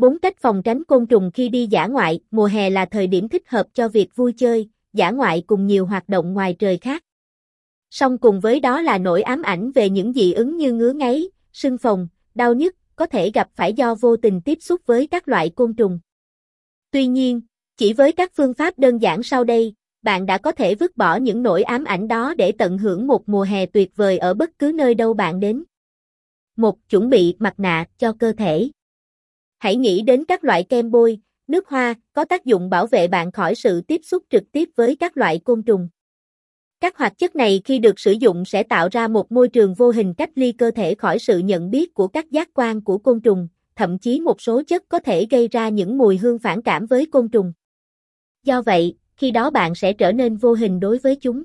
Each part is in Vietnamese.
4 cách phòng tránh côn trùng khi đi dã ngoại, mùa hè là thời điểm thích hợp cho việc vui chơi, dã ngoại cùng nhiều hoạt động ngoài trời khác. Song cùng với đó là nỗi ám ảnh về những dị ứng như ngứa ngáy, sưng phồng, đau nhức, có thể gặp phải do vô tình tiếp xúc với các loại côn trùng. Tuy nhiên, chỉ với các phương pháp đơn giản sau đây, bạn đã có thể vứt bỏ những nỗi ám ảnh đó để tận hưởng một mùa hè tuyệt vời ở bất cứ nơi đâu bạn đến. 1. Chuẩn bị mặt nạ cho cơ thể. Hãy nghĩ đến các loại kem bôi, nước hoa có tác dụng bảo vệ bạn khỏi sự tiếp xúc trực tiếp với các loại côn trùng. Các hoạt chất này khi được sử dụng sẽ tạo ra một môi trường vô hình cách ly cơ thể khỏi sự nhận biết của các giác quan của côn trùng, thậm chí một số chất có thể gây ra những mùi hương phản cảm với côn trùng. Do vậy, khi đó bạn sẽ trở nên vô hình đối với chúng.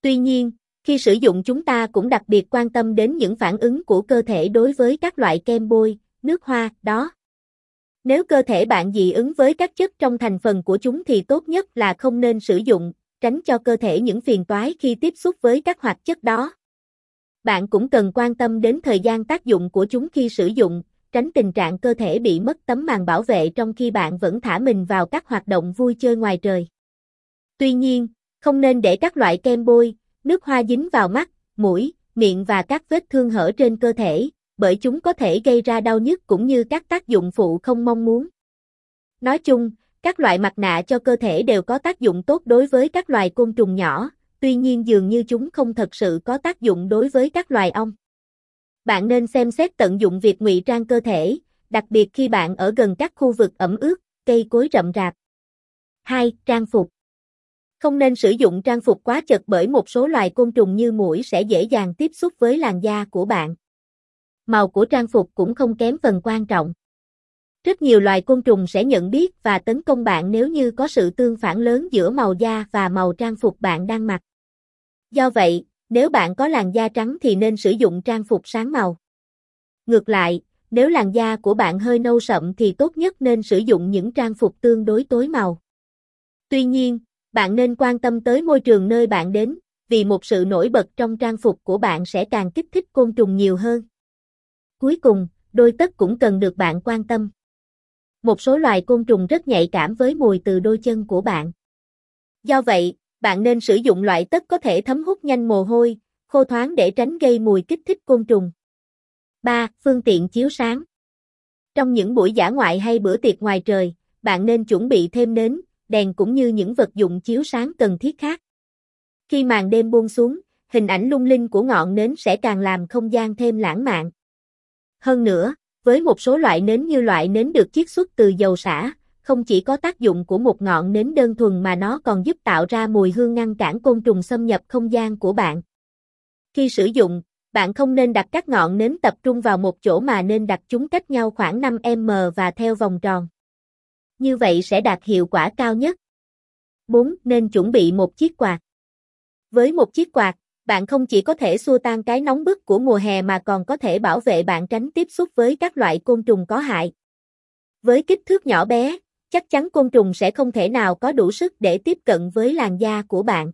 Tuy nhiên, khi sử dụng chúng ta cũng đặc biệt quan tâm đến những phản ứng của cơ thể đối với các loại kem bôi, nước hoa, đó. Nếu cơ thể bạn dị ứng với các chất trong thành phần của chúng thì tốt nhất là không nên sử dụng, tránh cho cơ thể những phiền toái khi tiếp xúc với các hoạt chất đó. Bạn cũng cần quan tâm đến thời gian tác dụng của chúng khi sử dụng, tránh tình trạng cơ thể bị mất tấm màn bảo vệ trong khi bạn vẫn thả mình vào các hoạt động vui chơi ngoài trời. Tuy nhiên, không nên để các loại kem bôi, nước hoa dính vào mắt, mũi, miệng và các vết thương hở trên cơ thể, bởi chúng có thể gây ra đau nhức cũng như các tác dụng phụ không mong muốn. Nói chung, các loại mặt nạ cho cơ thể đều có tác dụng tốt đối với các loài côn trùng nhỏ, tuy nhiên dường như chúng không thật sự có tác dụng đối với các loài ong. Bạn nên xem xét tận dụng việc ngụy trang cơ thể, đặc biệt khi bạn ở gần các khu vực ẩm ướt, cây cối rậm rạp. 2. Trang phục Không nên sử dụng trang phục quá chật bởi một số loài côn trùng như muỗi sẽ dễ dàng tiếp xúc với làn da của bạn. Màu của trang phục cũng không kém phần quan trọng. Rất nhiều loài côn trùng sẽ nhận biết và tấn công bạn nếu như có sự tương phản lớn giữa màu da và màu trang phục bạn đang mặc. Do vậy, nếu bạn có làn da trắng thì nên sử dụng trang phục sáng màu. Ngược lại, nếu làn da của bạn hơi nâu sậm thì tốt nhất nên sử dụng những trang phục tương đối tối màu. Tuy nhiên, bạn nên quan tâm tới môi trường nơi bạn đến, vì một sự nổi bật trong trang phục của bạn sẽ càng kích thích côn trùng nhiều hơn. Cuối cùng, đôi tất cũng cần được bạn quan tâm. Một số loài côn trùng rất nhạy cảm với mùi từ đôi chân của bạn. Do vậy, bạn nên sử dụng loại tất có thể thấm hút nhanh mồ hôi, khô thoáng để tránh gây mùi kích thích côn trùng. 3. Phương tiện chiếu sáng Trong những buổi dã ngoại hay bữa tiệc ngoài trời, bạn nên chuẩn bị thêm nến, đèn cũng như những vật dụng chiếu sáng cần thiết khác. Khi màn đêm buông xuống, hình ảnh lung linh của ngọn nến sẽ càng làm không gian thêm lãng mạn. Hơn nữa, với một số loại nến như loại nến được chiết xuất từ dầu xả, không chỉ có tác dụng của một ngọn nến đơn thuần mà nó còn giúp tạo ra mùi hương ngăn cản côn trùng xâm nhập không gian của bạn. Khi sử dụng, bạn không nên đặt các ngọn nến tập trung vào một chỗ mà nên đặt chúng cách nhau khoảng 5m và theo vòng tròn. Như vậy sẽ đạt hiệu quả cao nhất. 4. Nên chuẩn bị một chiếc quạt. Với một chiếc quạt, bạn không chỉ có thể xua tan cái nóng bức của mùa hè mà còn có thể bảo vệ bạn tránh tiếp xúc với các loại côn trùng có hại. Với kích thước nhỏ bé, chắc chắn côn trùng sẽ không thể nào có đủ sức để tiếp cận với làn da của bạn.